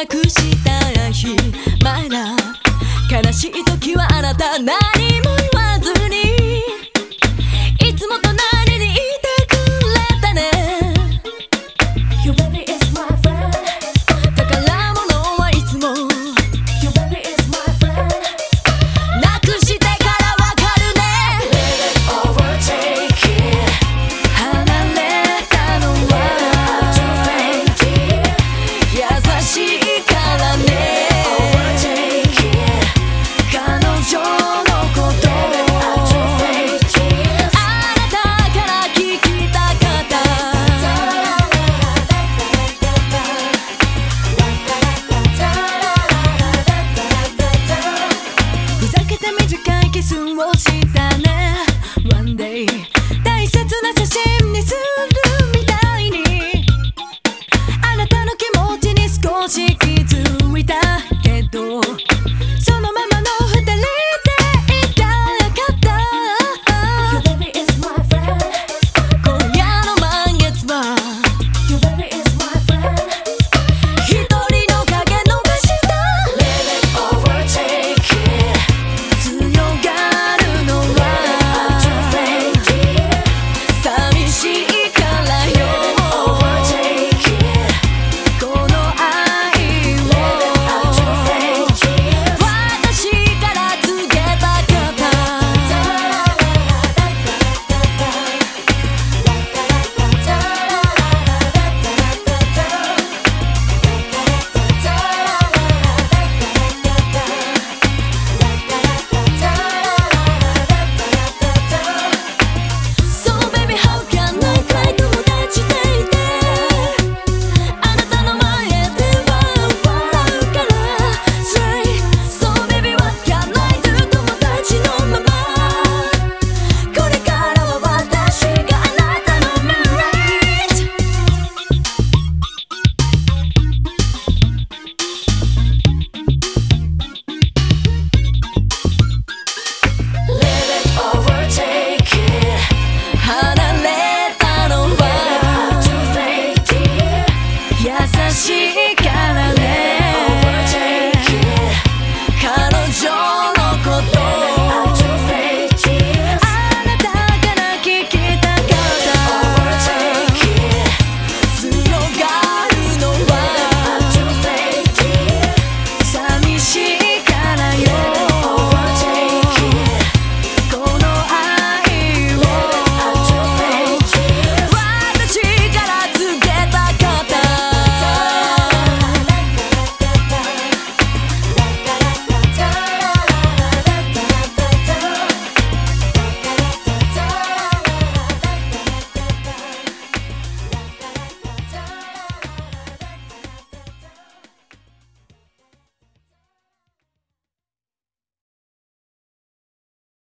失くした日まだ悲しい時はあなたな深いキスをしたね。One day 大切な写真にする。